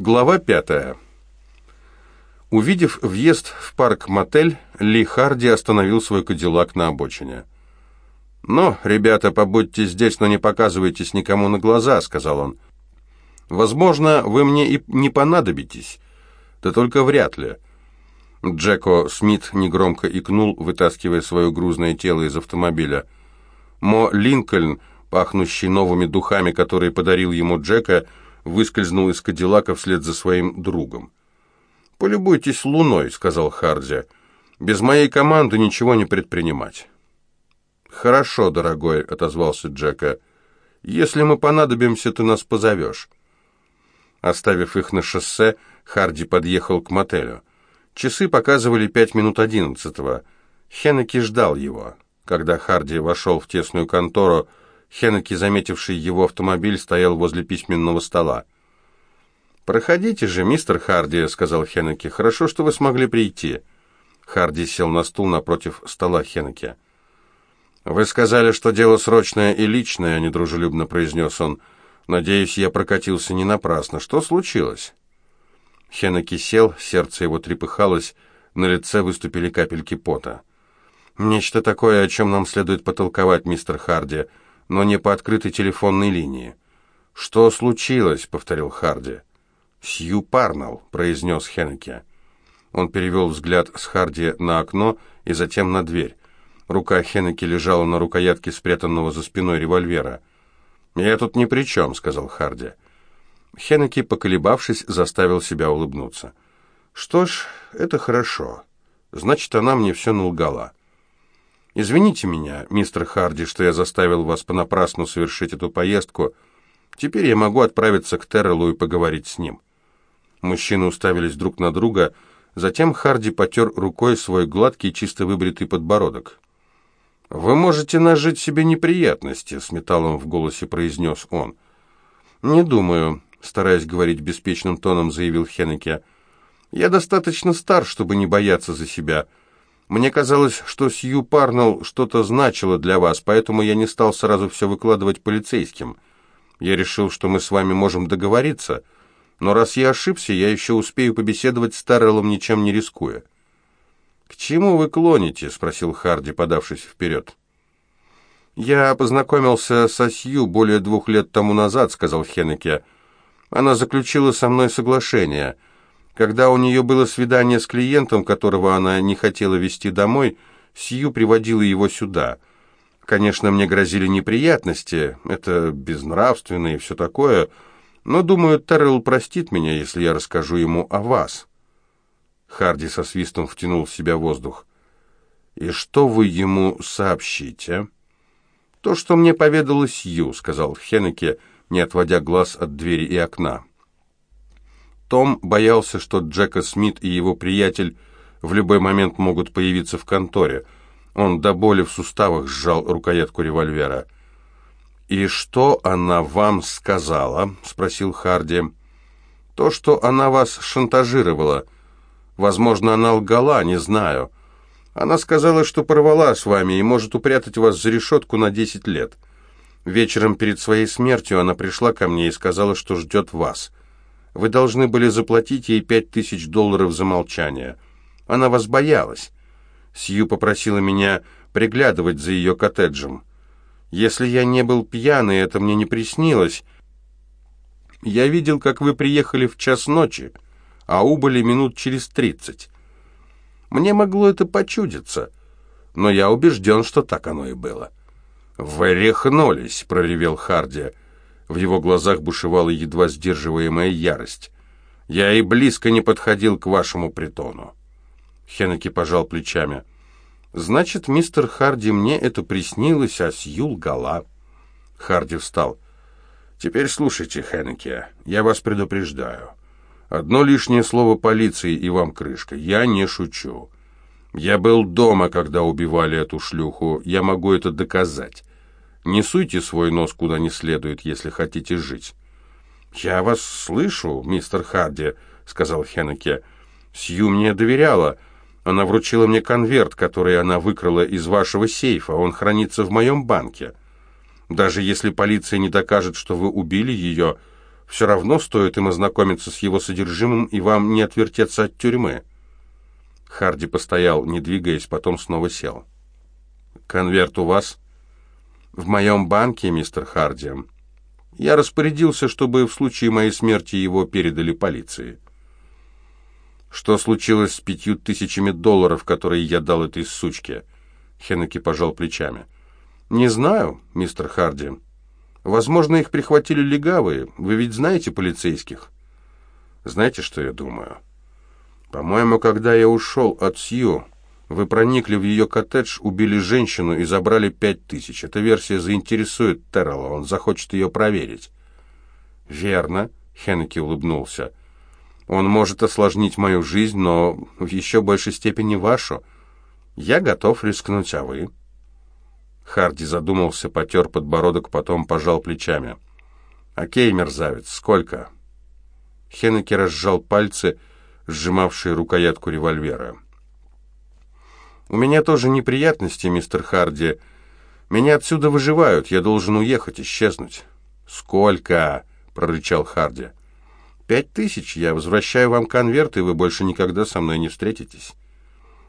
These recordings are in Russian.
Глава пятая. Увидев въезд в парк-мотель, Ли Харди остановил свой кадиллак на обочине. «Ну, ребята, побудьте здесь, но не показывайтесь никому на глаза», — сказал он. «Возможно, вы мне и не понадобитесь, да только вряд ли». Джеко Смит негромко икнул, вытаскивая свое грузное тело из автомобиля. Мо Линкольн, пахнущий новыми духами, которые подарил ему Джека, выскользнул из Кадиллака вслед за своим другом. «Полюбуйтесь луной», — сказал Харди. «Без моей команды ничего не предпринимать». «Хорошо, дорогой», — отозвался Джека. «Если мы понадобимся, ты нас позовешь». Оставив их на шоссе, Харди подъехал к мотелю. Часы показывали пять минут одиннадцатого. Хеннеки ждал его. Когда Харди вошел в тесную контору, Хеннеки, заметивший его автомобиль, стоял возле письменного стола. «Проходите же, мистер Харди», — сказал Хеннеки. «Хорошо, что вы смогли прийти». Харди сел на стул напротив стола Хеннеки. «Вы сказали, что дело срочное и личное», — недружелюбно произнес он. «Надеюсь, я прокатился не напрасно. Что случилось?» Хеннеки сел, сердце его трепыхалось, на лице выступили капельки пота. «Нечто такое, о чем нам следует потолковать, мистер Харди, но не по открытой телефонной линии». «Что случилось?» — повторил Харди. «Сью Парнелл», — произнес Хеннеке. Он перевел взгляд с Харди на окно и затем на дверь. Рука Хеннеке лежала на рукоятке спрятанного за спиной револьвера. «Я тут ни при чем», — сказал Харди. Хеннеке, поколебавшись, заставил себя улыбнуться. «Что ж, это хорошо. Значит, она мне все налгала. Извините меня, мистер Харди, что я заставил вас понапрасну совершить эту поездку. Теперь я могу отправиться к Террелу и поговорить с ним». Мужчины уставились друг на друга, затем Харди потер рукой свой гладкий, чисто выбритый подбородок. «Вы можете нажить себе неприятности», — с металлом в голосе произнес он. «Не думаю», — стараясь говорить беспечным тоном, заявил Хеннеке. «Я достаточно стар, чтобы не бояться за себя. Мне казалось, что Сью Парнелл что-то значило для вас, поэтому я не стал сразу все выкладывать полицейским. Я решил, что мы с вами можем договориться». Но раз я ошибся, я еще успею побеседовать с Тарреллом, ничем не рискуя. «К чему вы клоните?» — спросил Харди, подавшись вперед. «Я познакомился со Сью более двух лет тому назад», — сказал Хеннеке. «Она заключила со мной соглашение. Когда у нее было свидание с клиентом, которого она не хотела вести домой, Сью приводила его сюда. Конечно, мне грозили неприятности, это безнравственно и все такое, — но, думаю, Террелл простит меня, если я расскажу ему о вас». Харди со свистом втянул в себя воздух. «И что вы ему сообщите?» «То, что мне поведала Сью», — сказал Хеннеке, не отводя глаз от двери и окна. Том боялся, что Джека Смит и его приятель в любой момент могут появиться в конторе. Он до боли в суставах сжал рукоятку револьвера. «И что она вам сказала?» — спросил Харди. «То, что она вас шантажировала. Возможно, она лгала, не знаю. Она сказала, что порвала с вами и может упрятать вас за решетку на десять лет. Вечером перед своей смертью она пришла ко мне и сказала, что ждет вас. Вы должны были заплатить ей пять тысяч долларов за молчание. Она вас боялась. Сью попросила меня приглядывать за ее коттеджем». Если я не был пьяный, это мне не приснилось. Я видел, как вы приехали в час ночи, а убыли минут через тридцать. Мне могло это почудиться, но я убежден, что так оно и было. «Вы рехнулись», — проревел Харди. В его глазах бушевала едва сдерживаемая ярость. «Я и близко не подходил к вашему притону». Хеннеки пожал плечами. «Значит, мистер Харди, мне это приснилось, а Сью лгала». Харди встал. «Теперь слушайте, Хеннеке, я вас предупреждаю. Одно лишнее слово полиции, и вам крышка. Я не шучу. Я был дома, когда убивали эту шлюху. Я могу это доказать. Не суйте свой нос куда не следует, если хотите жить». «Я вас слышу, мистер Харди», — сказал Хеннеке. «Сью мне доверяла». Она вручила мне конверт, который она выкрала из вашего сейфа. Он хранится в моем банке. Даже если полиция не докажет, что вы убили ее, Все равно стоит им ознакомиться с его содержимым, и вам не отвертеться от тюрьмы». Харди постоял, не двигаясь, потом снова сел. «Конверт у вас?» «В моем банке, мистер Харди. Я распорядился, чтобы в случае моей смерти его передали полиции». «Что случилось с пятью тысячами долларов, которые я дал этой сучке?» Хеннеки пожал плечами. «Не знаю, мистер Харди. Возможно, их прихватили легавые. Вы ведь знаете полицейских?» «Знаете, что я думаю?» «По-моему, когда я ушел от Сью, вы проникли в ее коттедж, убили женщину и забрали пять тысяч. Эта версия заинтересует Террелла, он захочет ее проверить». «Верно», — Хеннеки улыбнулся. Он может осложнить мою жизнь, но в еще большей степени вашу. Я готов рискнуть, а вы?» Харди задумался, потер подбородок, потом пожал плечами. «Окей, мерзавец, сколько?» Хеннеки разжал пальцы, сжимавшие рукоятку револьвера. «У меня тоже неприятности, мистер Харди. Меня отсюда выживают, я должен уехать, исчезнуть». «Сколько?» — прорычал Харди. «Пять тысяч. Я возвращаю вам конверт, и вы больше никогда со мной не встретитесь».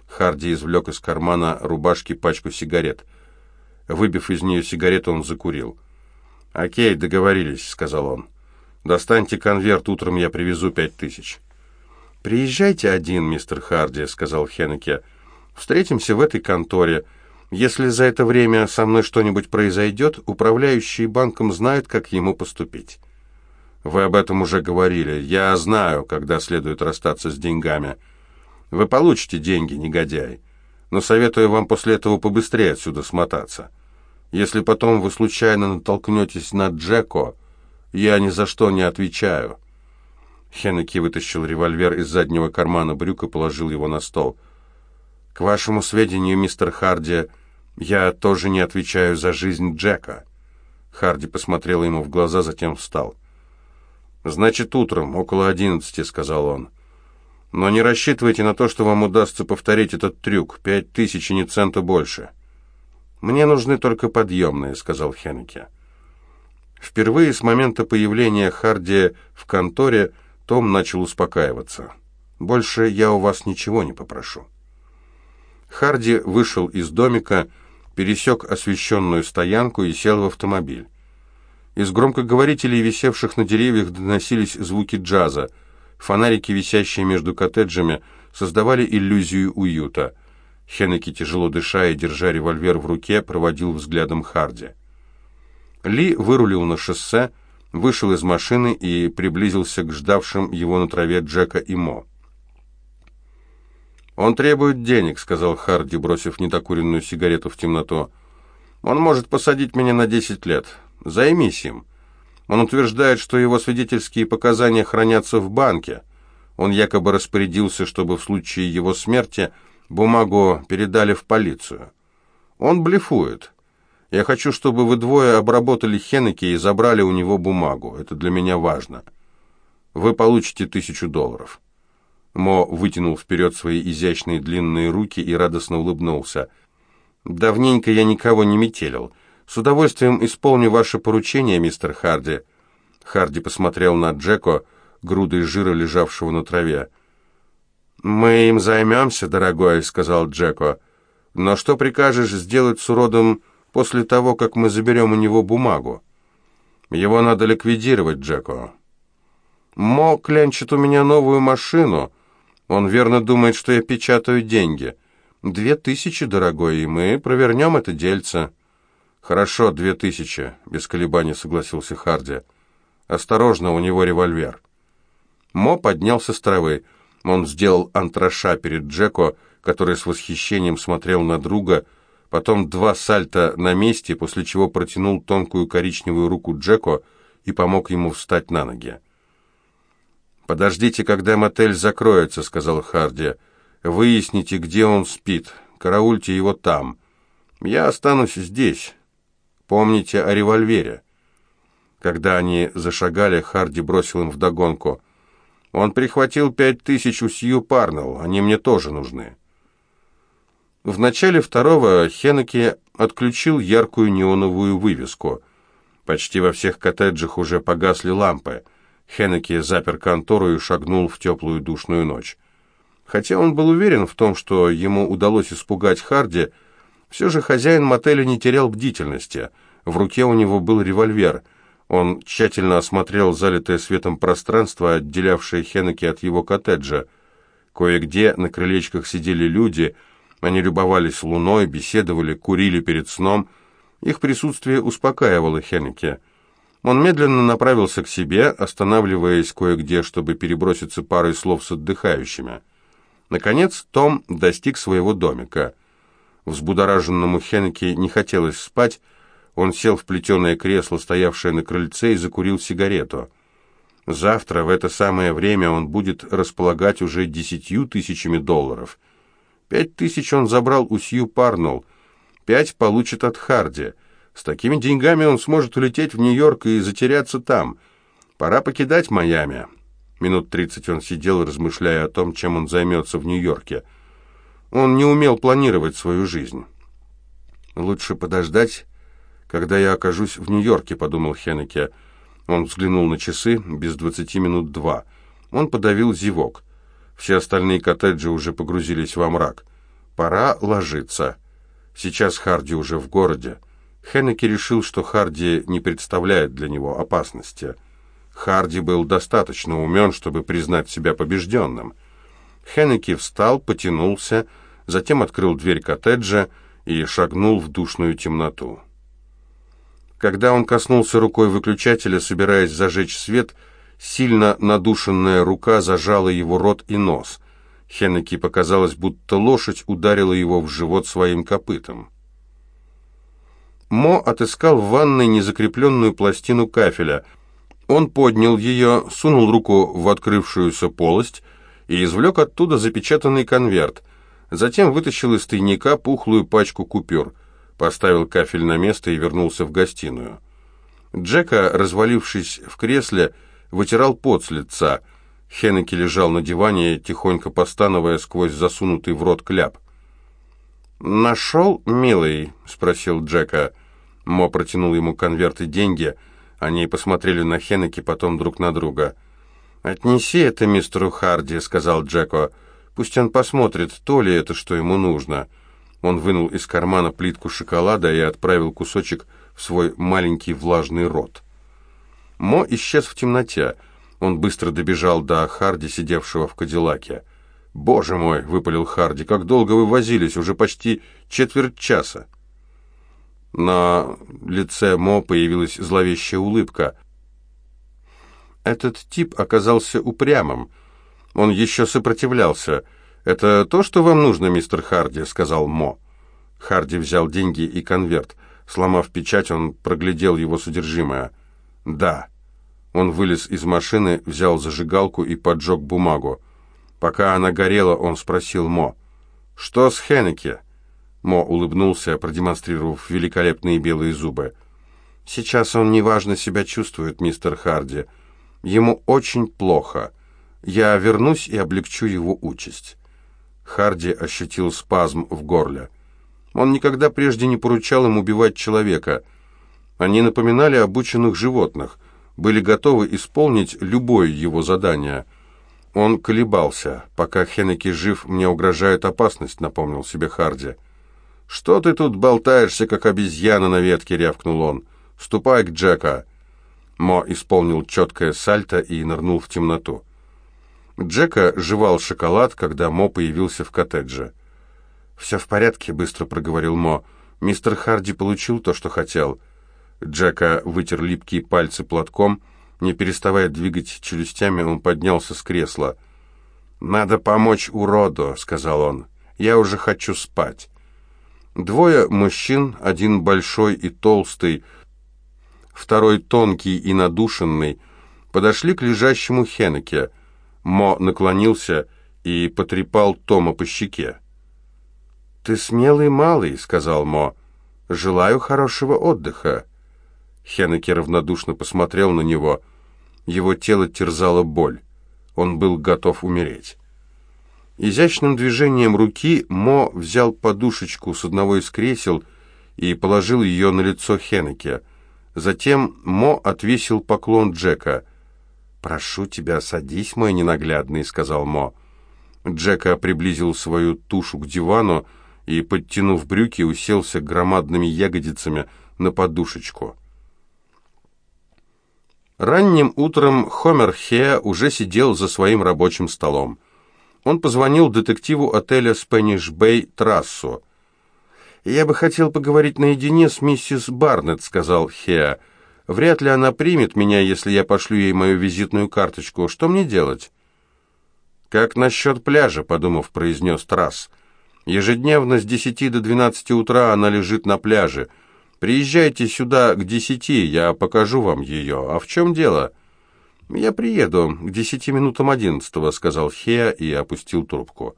Харди извлек из кармана рубашки пачку сигарет. Выбив из нее сигарету, он закурил. «Окей, договорились», — сказал он. «Достаньте конверт, утром я привезу пять тысяч». «Приезжайте один, мистер Харди», — сказал Хеннеке. «Встретимся в этой конторе. Если за это время со мной что-нибудь произойдет, управляющие банком знают, как ему поступить». Вы об этом уже говорили. Я знаю, когда следует расстаться с деньгами. Вы получите деньги, негодяй. Но советую вам после этого побыстрее отсюда смотаться. Если потом вы случайно натолкнетесь на Джеко, я ни за что не отвечаю». Хеннеки вытащил револьвер из заднего кармана брюк и положил его на стол. «К вашему сведению, мистер Харди, я тоже не отвечаю за жизнь Джека». Харди посмотрел ему в глаза, затем встал. «Значит, утром, около одиннадцати», — сказал он. «Но не рассчитывайте на то, что вам удастся повторить этот трюк. Пять тысяч и ни цента больше». «Мне нужны только подъемные», — сказал Хеннеке. Впервые с момента появления Харди в конторе Том начал успокаиваться. «Больше я у вас ничего не попрошу». Харди вышел из домика, пересек освещенную стоянку и сел в автомобиль. Из громкоговорителей, висевших на деревьях, доносились звуки джаза. Фонарики, висящие между коттеджами, создавали иллюзию уюта. Хеннеки, тяжело дыша и держа револьвер в руке, проводил взглядом Харди. Ли вырулил на шоссе, вышел из машины и приблизился к ждавшим его на траве Джека и Мо. «Он требует денег», — сказал Харди, бросив недокуренную сигарету в темноту. «Он может посадить меня на десять лет. Займись им. Он утверждает, что его свидетельские показания хранятся в банке. Он якобы распорядился, чтобы в случае его смерти бумагу передали в полицию. Он блефует. Я хочу, чтобы вы двое обработали Хеннеки и забрали у него бумагу. Это для меня важно. Вы получите тысячу долларов». Мо вытянул вперед свои изящные длинные руки и радостно улыбнулся. «Давненько я никого не метелил. «С удовольствием исполню ваше поручение, мистер Харди». Харди посмотрел на Джеко, грудой жира, лежавшего на траве. «Мы им займемся, дорогой», — сказал Джеко. «Но что прикажешь сделать с уродом после того, как мы заберем у него бумагу?» «Его надо ликвидировать, Джеко». «Мо клянчит у меня новую машину. Он верно думает, что я печатаю деньги. Две тысячи, дорогой, и мы провернем это дельце». «Хорошо, две тысячи», — без колебаний согласился Харди. «Осторожно, у него револьвер». Мо поднялся с травы. Он сделал антраша перед Джеко, который с восхищением смотрел на друга, потом два сальта на месте, после чего протянул тонкую коричневую руку Джеко и помог ему встать на ноги. «Подождите, когда мотель закроется», — сказал Харди. «Выясните, где он спит. Караульте его там. Я останусь здесь». Помните о револьвере?» Когда они зашагали, Харди бросил им вдогонку. «Он прихватил пять тысяч у Сью Парнелл, они мне тоже нужны». В начале второго Хеннеки отключил яркую неоновую вывеску. Почти во всех коттеджах уже погасли лампы. Хеннеке запер контору и шагнул в теплую душную ночь. Хотя он был уверен в том, что ему удалось испугать Харди, все же хозяин мотеля не терял бдительности. В руке у него был револьвер. Он тщательно осмотрел залитое светом пространство, отделявшее Хеннеке от его коттеджа. Кое-где на крылечках сидели люди, они любовались луной, беседовали, курили перед сном. Их присутствие успокаивало Хеннеке. Он медленно направился к себе, останавливаясь кое-где, чтобы переброситься парой слов с отдыхающими. Наконец Том достиг своего домика. Взбудораженному Хенке не хотелось спать, он сел в плетеное кресло, стоявшее на крыльце, и закурил сигарету. Завтра в это самое время он будет располагать уже десятью тысячами долларов. Пять тысяч он забрал у Сью Парнелл, пять получит от Харди. С такими деньгами он сможет улететь в Нью-Йорк и затеряться там. Пора покидать Майами. Минут тридцать он сидел, размышляя о том, чем он займется в Нью-Йорке. Он не умел планировать свою жизнь. «Лучше подождать, когда я окажусь в Нью-Йорке», — подумал Хеннеке. Он взглянул на часы, без двадцати минут два. Он подавил зевок. Все остальные коттеджи уже погрузились во мрак. Пора ложиться. Сейчас Харди уже в городе. Хеннеке решил, что Харди не представляет для него опасности. Харди был достаточно умен, чтобы признать себя побежденным. Хеннеки встал, потянулся, затем открыл дверь коттеджа и шагнул в душную темноту. Когда он коснулся рукой выключателя, собираясь зажечь свет, сильно надушенная рука зажала его рот и нос. Хеннеки показалось, будто лошадь ударила его в живот своим копытом. Мо отыскал в ванной незакрепленную пластину кафеля — он поднял ее, сунул руку в открывшуюся полость и извлек оттуда запечатанный конверт. Затем вытащил из тайника пухлую пачку купюр, поставил кафель на место и вернулся в гостиную. Джека, развалившись в кресле, вытирал пот с лица. Хеннеки лежал на диване, тихонько постановая сквозь засунутый в рот кляп. «Нашел, милый?» — спросил Джека. Мо протянул ему конверт и деньги — они посмотрели на Хеннеки, потом друг на друга. «Отнеси это мистеру Харди», — сказал Джеко. «Пусть он посмотрит, то ли это, что ему нужно». Он вынул из кармана плитку шоколада и отправил кусочек в свой маленький влажный рот. Мо исчез в темноте. Он быстро добежал до Харди, сидевшего в Кадиллаке. «Боже мой!» — выпалил Харди. «Как долго вы возились? Уже почти четверть часа». На лице Мо появилась зловещая улыбка. Этот тип оказался упрямым. Он еще сопротивлялся. «Это то, что вам нужно, мистер Харди?» — сказал Мо. Харди взял деньги и конверт. Сломав печать, он проглядел его содержимое. «Да». Он вылез из машины, взял зажигалку и поджег бумагу. Пока она горела, он спросил Мо. «Что с Хеннеке?» Мо улыбнулся, продемонстрировав великолепные белые зубы. «Сейчас он неважно себя чувствует, мистер Харди. Ему очень плохо. Я вернусь и облегчу его участь». Харди ощутил спазм в горле. Он никогда прежде не поручал им убивать человека. Они напоминали обученных животных, были готовы исполнить любое его задание. Он колебался. «Пока Хеннеки жив, мне угрожает опасность», — напомнил себе Харди. «Что ты тут болтаешься, как обезьяна на ветке?» — рявкнул он. «Ступай к Джека». Мо исполнил четкое сальто и нырнул в темноту. Джека жевал шоколад, когда Мо появился в коттедже. «Все в порядке», — быстро проговорил Мо. «Мистер Харди получил то, что хотел». Джека вытер липкие пальцы платком. Не переставая двигать челюстями, он поднялся с кресла. «Надо помочь уроду», — сказал он. «Я уже хочу спать». Двое мужчин, один большой и толстый, второй тонкий и надушенный, подошли к лежащему Хеннеке. Мо наклонился и потрепал Тома по щеке. «Ты смелый малый», — сказал Мо. «Желаю хорошего отдыха». Хеннеке равнодушно посмотрел на него. Его тело терзала боль. Он был готов умереть. Изящным движением руки Мо взял подушечку с одного из кресел и положил ее на лицо Хеннеке. Затем Мо отвесил поклон Джека. «Прошу тебя, садись, мой ненаглядный», — сказал Мо. Джека приблизил свою тушу к дивану и, подтянув брюки, уселся громадными ягодицами на подушечку. Ранним утром Хомер Хеа уже сидел за своим рабочим столом. Он позвонил детективу отеля Спэниш Бэй Трассу. «Я бы хотел поговорить наедине с миссис Барнетт», — сказал Хеа. «Вряд ли она примет меня, если я пошлю ей мою визитную карточку. Что мне делать?» «Как насчет пляжа?» — подумав, произнес Трасс. «Ежедневно с десяти до двенадцати утра она лежит на пляже. Приезжайте сюда к десяти, я покажу вам ее. А в чем дело?» «Я приеду к десяти минутам одиннадцатого», — сказал Хеа и опустил трубку.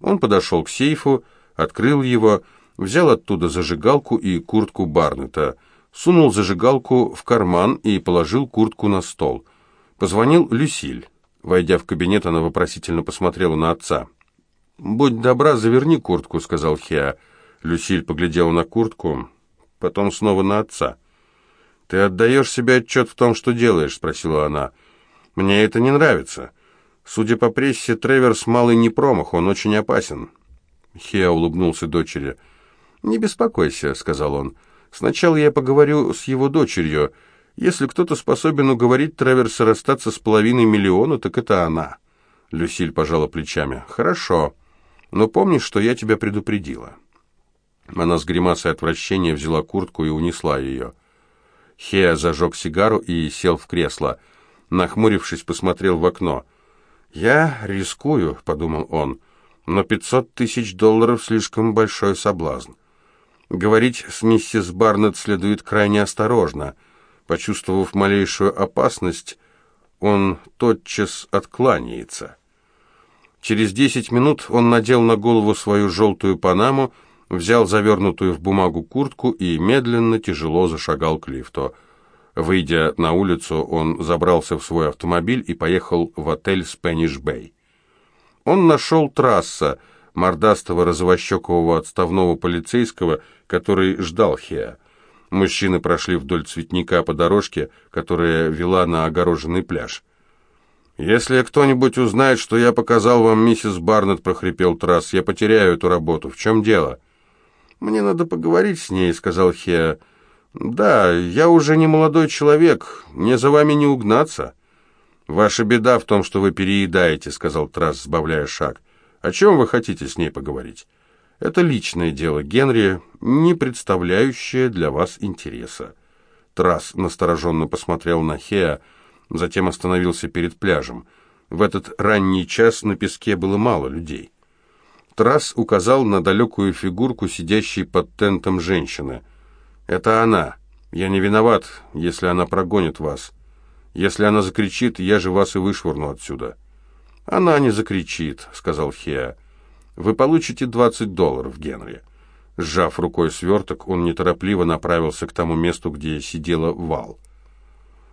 Он подошел к сейфу, открыл его, взял оттуда зажигалку и куртку Барнета, сунул зажигалку в карман и положил куртку на стол. Позвонил Люсиль. Войдя в кабинет, она вопросительно посмотрела на отца. «Будь добра, заверни куртку», — сказал Хеа. Люсиль поглядела на куртку, потом снова на отца. «Ты отдаешь себе отчет в том, что делаешь?» — спросила она. «Мне это не нравится. Судя по прессе, Треверс малый не промах, он очень опасен». Хеа улыбнулся дочери. «Не беспокойся», — сказал он. «Сначала я поговорю с его дочерью. Если кто-то способен уговорить Треверса расстаться с половиной миллиона, так это она». Люсиль пожала плечами. «Хорошо. Но помни, что я тебя предупредила». Она с гримасой отвращения взяла куртку и унесла ее. Хея зажег сигару и сел в кресло. Нахмурившись, посмотрел в окно. «Я рискую», — подумал он, — «но пятьсот тысяч долларов слишком большой соблазн. Говорить с миссис Барнетт следует крайне осторожно. Почувствовав малейшую опасность, он тотчас откланяется». Через десять минут он надел на голову свою желтую панаму, взял завернутую в бумагу куртку и медленно, тяжело зашагал к лифту. Выйдя на улицу, он забрался в свой автомобиль и поехал в отель «Спэниш Бэй». Он нашел трасса, мордастого розовощекового отставного полицейского, который ждал Хеа. Мужчины прошли вдоль цветника по дорожке, которая вела на огороженный пляж. «Если кто-нибудь узнает, что я показал вам миссис Барнетт», — прохрипел Трасс, — «я потеряю эту работу. В чем дело?» «Мне надо поговорить с ней», — сказал Хеа. «Да, я уже не молодой человек, мне за вами не угнаться». «Ваша беда в том, что вы переедаете», — сказал Трасс, сбавляя шаг. «О чем вы хотите с ней поговорить?» «Это личное дело Генри, не представляющее для вас интереса». Трасс настороженно посмотрел на Хеа, затем остановился перед пляжем. В этот ранний час на песке было мало людей. Трасс указал на далекую фигурку, сидящей под тентом женщины. «Это она. Я не виноват, если она прогонит вас. Если она закричит, я же вас и вышвырну отсюда». «Она не закричит», — сказал Хеа. «Вы получите двадцать долларов, Генри». Сжав рукой сверток, он неторопливо направился к тому месту, где сидела Вал.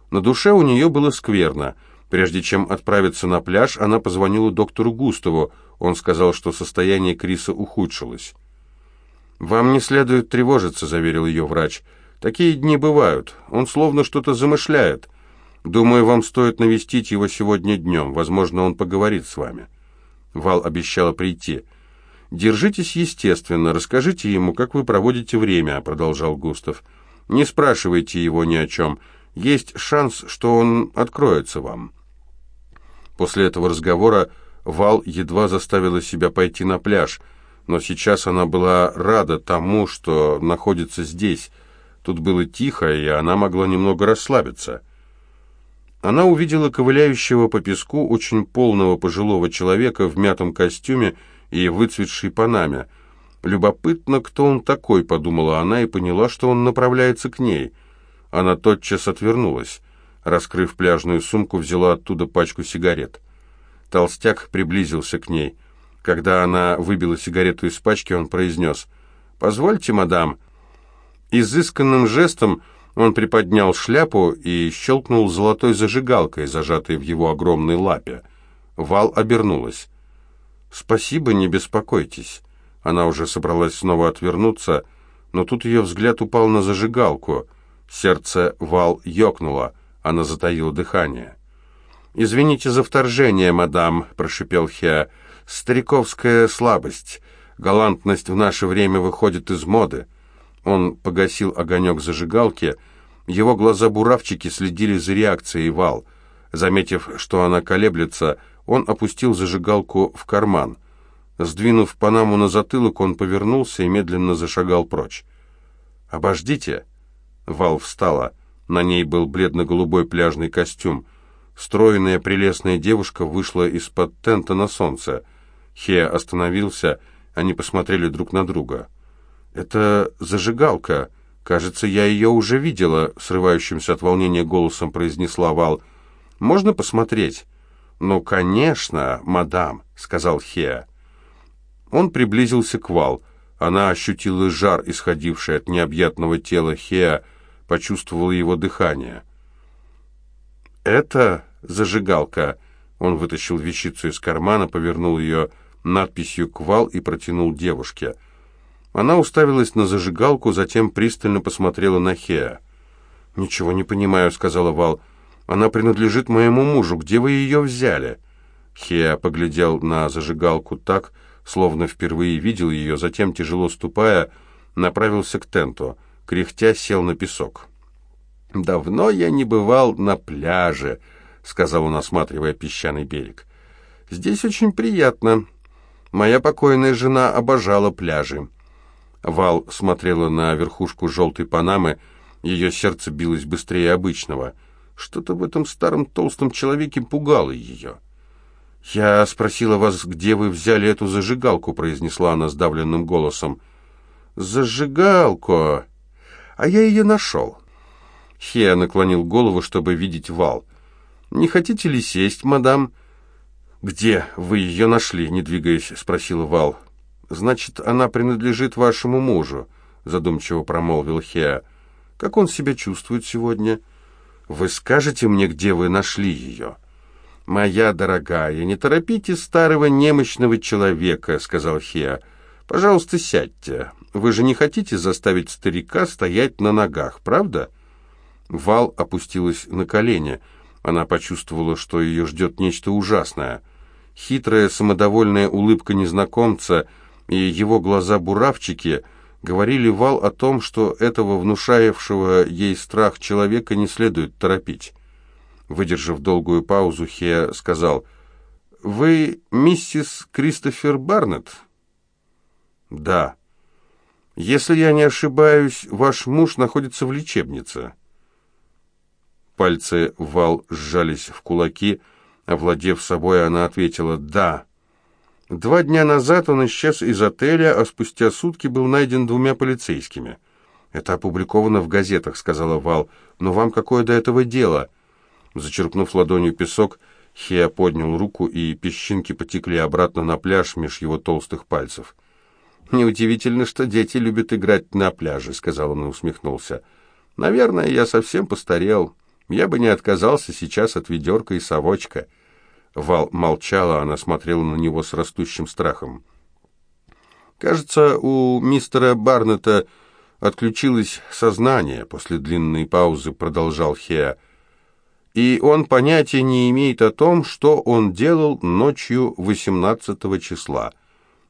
На душе у нее было скверно. Прежде чем отправиться на пляж, она позвонила доктору Густаву, он сказал, что состояние Криса ухудшилось. «Вам не следует тревожиться», — заверил ее врач. «Такие дни бывают. Он словно что-то замышляет. Думаю, вам стоит навестить его сегодня днем. Возможно, он поговорит с вами». Вал обещала прийти. «Держитесь естественно, расскажите ему, как вы проводите время», — продолжал Густав. «Не спрашивайте его ни о чем. Есть шанс, что он откроется вам». После этого разговора Вал едва заставила себя пойти на пляж, но сейчас она была рада тому, что находится здесь. Тут было тихо, и она могла немного расслабиться. Она увидела ковыляющего по песку очень полного пожилого человека в мятом костюме и выцветшей панаме. «Любопытно, кто он такой», — подумала она и поняла, что он направляется к ней. Она тотчас отвернулась. Раскрыв пляжную сумку, взяла оттуда пачку сигарет. Толстяк приблизился к ней. Когда она выбила сигарету из пачки, он произнес «Позвольте, мадам». Изысканным жестом он приподнял шляпу и щелкнул золотой зажигалкой, зажатой в его огромной лапе. Вал обернулась. «Спасибо, не беспокойтесь». Она уже собралась снова отвернуться, но тут ее взгляд упал на зажигалку. Сердце Вал ёкнуло, она затаила дыхание. «Извините за вторжение, мадам», — прошипел Хеа. «Стариковская слабость. Галантность в наше время выходит из моды». Он погасил огонек зажигалки. Его глаза-буравчики следили за реакцией Вал. Заметив, что она колеблется, он опустил зажигалку в карман. Сдвинув Панаму на затылок, он повернулся и медленно зашагал прочь. «Обождите!» Вал встала. На ней был бледно-голубой пляжный костюм. Стройная прелестная девушка вышла из-под тента на солнце. Хея остановился, они посмотрели друг на друга. «Это зажигалка. Кажется, я ее уже видела», — срывающимся от волнения голосом произнесла Вал. «Можно посмотреть?» «Ну, конечно, мадам», — сказал Хея. Он приблизился к Вал. Она ощутила жар, исходивший от необъятного тела Хея, почувствовала его дыхание. «Это зажигалка». Он вытащил вещицу из кармана, повернул ее надписью «Квал» и протянул девушке. Она уставилась на зажигалку, затем пристально посмотрела на Хея. «Ничего не понимаю», — сказала Вал. «Она принадлежит моему мужу. Где вы ее взяли?» Хея поглядел на зажигалку так, словно впервые видел ее, затем, тяжело ступая, направился к тенту. Кряхтя сел на песок. «Давно я не бывал на пляже», — сказал он, осматривая песчаный берег. «Здесь очень приятно. Моя покойная жена обожала пляжи». Вал смотрела на верхушку желтой панамы, ее сердце билось быстрее обычного. Что-то в этом старом толстом человеке пугало ее. «Я спросила вас, где вы взяли эту зажигалку», — произнесла она сдавленным голосом. «Зажигалку! А я ее нашел». Хея наклонил голову, чтобы видеть вал. «Не хотите ли сесть, мадам?» «Где вы ее нашли?» — не двигаясь, спросила Вал. «Значит, она принадлежит вашему мужу», — задумчиво промолвил Хеа. «Как он себя чувствует сегодня?» «Вы скажете мне, где вы нашли ее?» «Моя дорогая, не торопите старого немощного человека», — сказал Хеа. «Пожалуйста, сядьте. Вы же не хотите заставить старика стоять на ногах, правда?» Вал опустилась на колени. Она почувствовала, что ее ждет нечто ужасное. Хитрая, самодовольная улыбка незнакомца и его глаза-буравчики говорили Вал о том, что этого внушаевшего ей страх человека не следует торопить. Выдержав долгую паузу, Хея сказал, «Вы миссис Кристофер Барнетт?» «Да». «Если я не ошибаюсь, ваш муж находится в лечебнице». Пальцы Вал сжались в кулаки. Овладев собой, она ответила «да». Два дня назад он исчез из отеля, а спустя сутки был найден двумя полицейскими. «Это опубликовано в газетах», — сказала Вал. «Но вам какое до этого дело?» Зачерпнув ладонью песок, Хея поднял руку, и песчинки потекли обратно на пляж меж его толстых пальцев. «Неудивительно, что дети любят играть на пляже», — сказал он и усмехнулся. «Наверное, я совсем постарел. Я бы не отказался сейчас от ведерка и совочка». Вал молчала, она смотрела на него с растущим страхом. «Кажется, у мистера Барнета отключилось сознание», — после длинной паузы продолжал Хеа и он понятия не имеет о том, что он делал ночью 18 числа.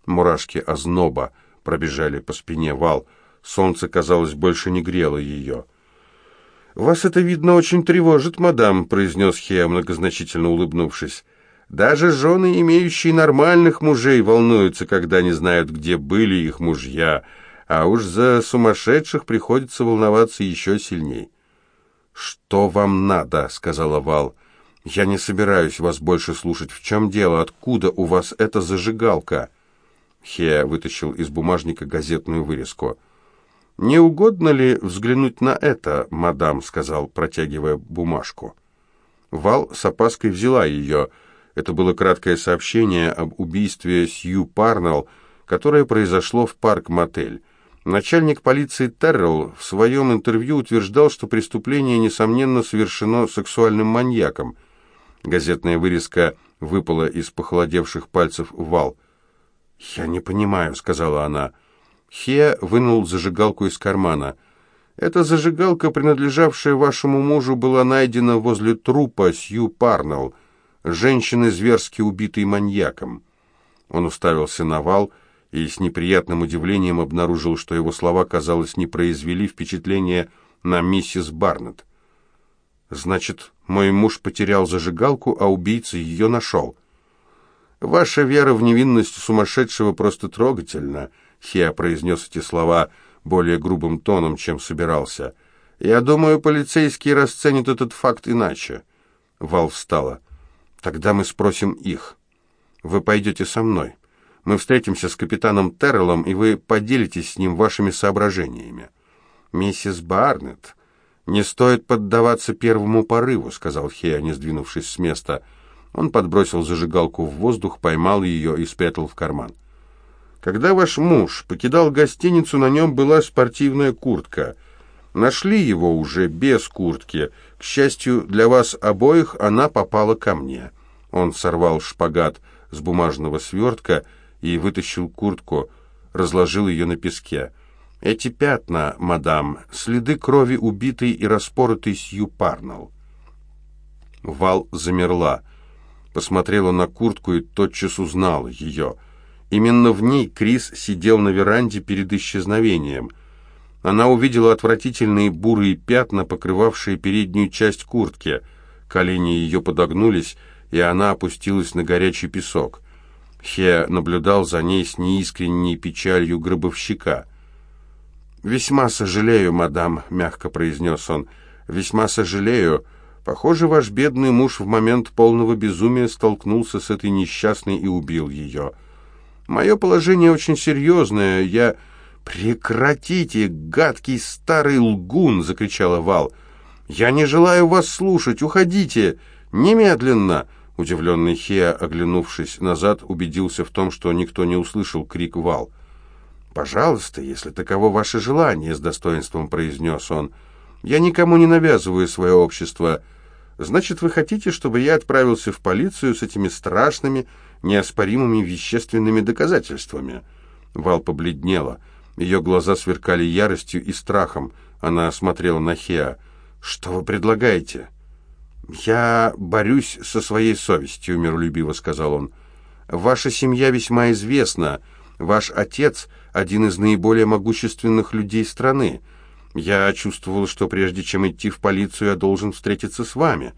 Мурашки озноба пробежали по спине вал. Солнце, казалось, больше не грело ее. «Вас это, видно, очень тревожит, мадам», — произнес Хея, многозначительно улыбнувшись. «Даже жены, имеющие нормальных мужей, волнуются, когда не знают, где были их мужья, а уж за сумасшедших приходится волноваться еще сильней». «Что вам надо?» — сказала Вал. «Я не собираюсь вас больше слушать. В чем дело? Откуда у вас эта зажигалка?» Хея вытащил из бумажника газетную вырезку. «Не угодно ли взглянуть на это, мадам?» — сказал, протягивая бумажку. Вал с опаской взяла ее. Это было краткое сообщение об убийстве Сью Парнелл, которое произошло в парк-мотель. Начальник полиции Террелл в своем интервью утверждал, что преступление, несомненно, совершено сексуальным маньяком. Газетная вырезка выпала из похолодевших пальцев вал. «Я не понимаю», — сказала она. Хе вынул зажигалку из кармана. «Эта зажигалка, принадлежавшая вашему мужу, была найдена возле трупа Сью Парнелл. женщины, зверски убитой маньяком. Он уставился на вал и с неприятным удивлением обнаружил, что его слова, казалось, не произвели впечатления на миссис Барнетт. «Значит, мой муж потерял зажигалку, а убийца ее нашел». «Ваша вера в невинность сумасшедшего просто трогательна», — Хеа произнес эти слова более грубым тоном, чем собирался. «Я думаю, полицейские расценят этот факт иначе». Вал встала. «Тогда мы спросим их. Вы пойдете со мной. Мы встретимся с капитаном Террелом, и вы поделитесь с ним вашими соображениями». «Миссис Барнетт, не стоит поддаваться первому порыву», — сказал Хеа, не сдвинувшись с места. Он подбросил зажигалку в воздух, поймал ее и спрятал в карман. «Когда ваш муж покидал гостиницу, на нем была спортивная куртка. Нашли его уже без куртки. К счастью для вас обоих, она попала ко мне». Он сорвал шпагат с бумажного свертка и вытащил куртку, разложил ее на песке. «Эти пятна, мадам, следы крови убитой и распоротой Сью Парнелл». Вал замерла посмотрела на куртку и тотчас узнала ее. Именно в ней Крис сидел на веранде перед исчезновением. Она увидела отвратительные бурые пятна, покрывавшие переднюю часть куртки. Колени ее подогнулись, и она опустилась на горячий песок. Хе наблюдал за ней с неискренней печалью гробовщика. «Весьма сожалею, мадам», — мягко произнес он, — «весьма сожалею, Похоже, ваш бедный муж в момент полного безумия столкнулся с этой несчастной и убил ее. Мое положение очень серьезное. Я... «Прекратите, гадкий старый лгун!» — закричала Вал. «Я не желаю вас слушать. Уходите! Немедленно!» Удивленный Хеа, оглянувшись назад, убедился в том, что никто не услышал крик Вал. «Пожалуйста, если таково ваше желание», — с достоинством произнес он. «Я никому не навязываю свое общество. Значит, вы хотите, чтобы я отправился в полицию с этими страшными, неоспоримыми вещественными доказательствами?» Вал побледнела. Ее глаза сверкали яростью и страхом. Она смотрела на Хеа. «Что вы предлагаете?» «Я борюсь со своей совестью», — миролюбиво сказал он. «Ваша семья весьма известна. Ваш отец — один из наиболее могущественных людей страны. Я чувствовал, что прежде чем идти в полицию, я должен встретиться с вами.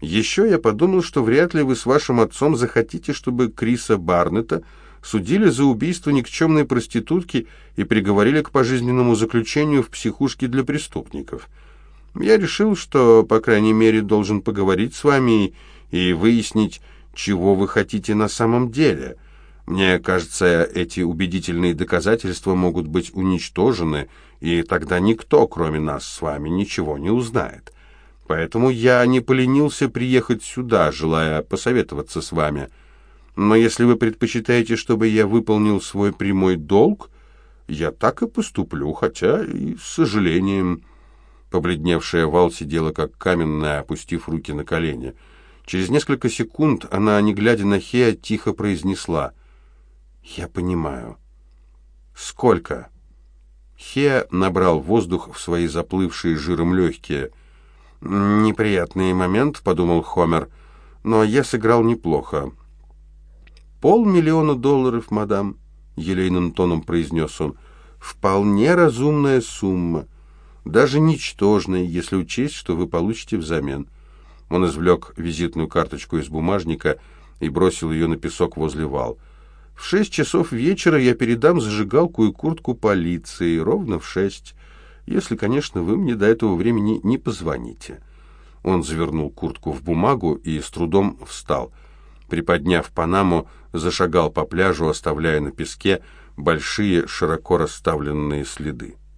Еще я подумал, что вряд ли вы с вашим отцом захотите, чтобы Криса Барнета судили за убийство никчемной проститутки и приговорили к пожизненному заключению в психушке для преступников. Я решил, что, по крайней мере, должен поговорить с вами и выяснить, чего вы хотите на самом деле. Мне кажется, эти убедительные доказательства могут быть уничтожены, и тогда никто, кроме нас с вами, ничего не узнает. Поэтому я не поленился приехать сюда, желая посоветоваться с вами. Но если вы предпочитаете, чтобы я выполнил свой прямой долг, я так и поступлю, хотя и с сожалением». Побледневшая Вал сидела как каменная, опустив руки на колени. Через несколько секунд она, не глядя на Хея, тихо произнесла «Я понимаю». «Сколько?» Хе набрал воздух в свои заплывшие жиром легкие. «Неприятный момент», — подумал Хомер, — «но я сыграл неплохо». «Полмиллиона долларов, мадам», — елейным тоном произнес он, — «вполне разумная сумма, даже ничтожная, если учесть, что вы получите взамен». Он извлек визитную карточку из бумажника и бросил ее на песок возле вал. В шесть часов вечера я передам зажигалку и куртку полиции, ровно в шесть, если, конечно, вы мне до этого времени не позвоните». Он завернул куртку в бумагу и с трудом встал. Приподняв панаму, зашагал по пляжу, оставляя на песке большие, широко расставленные следы.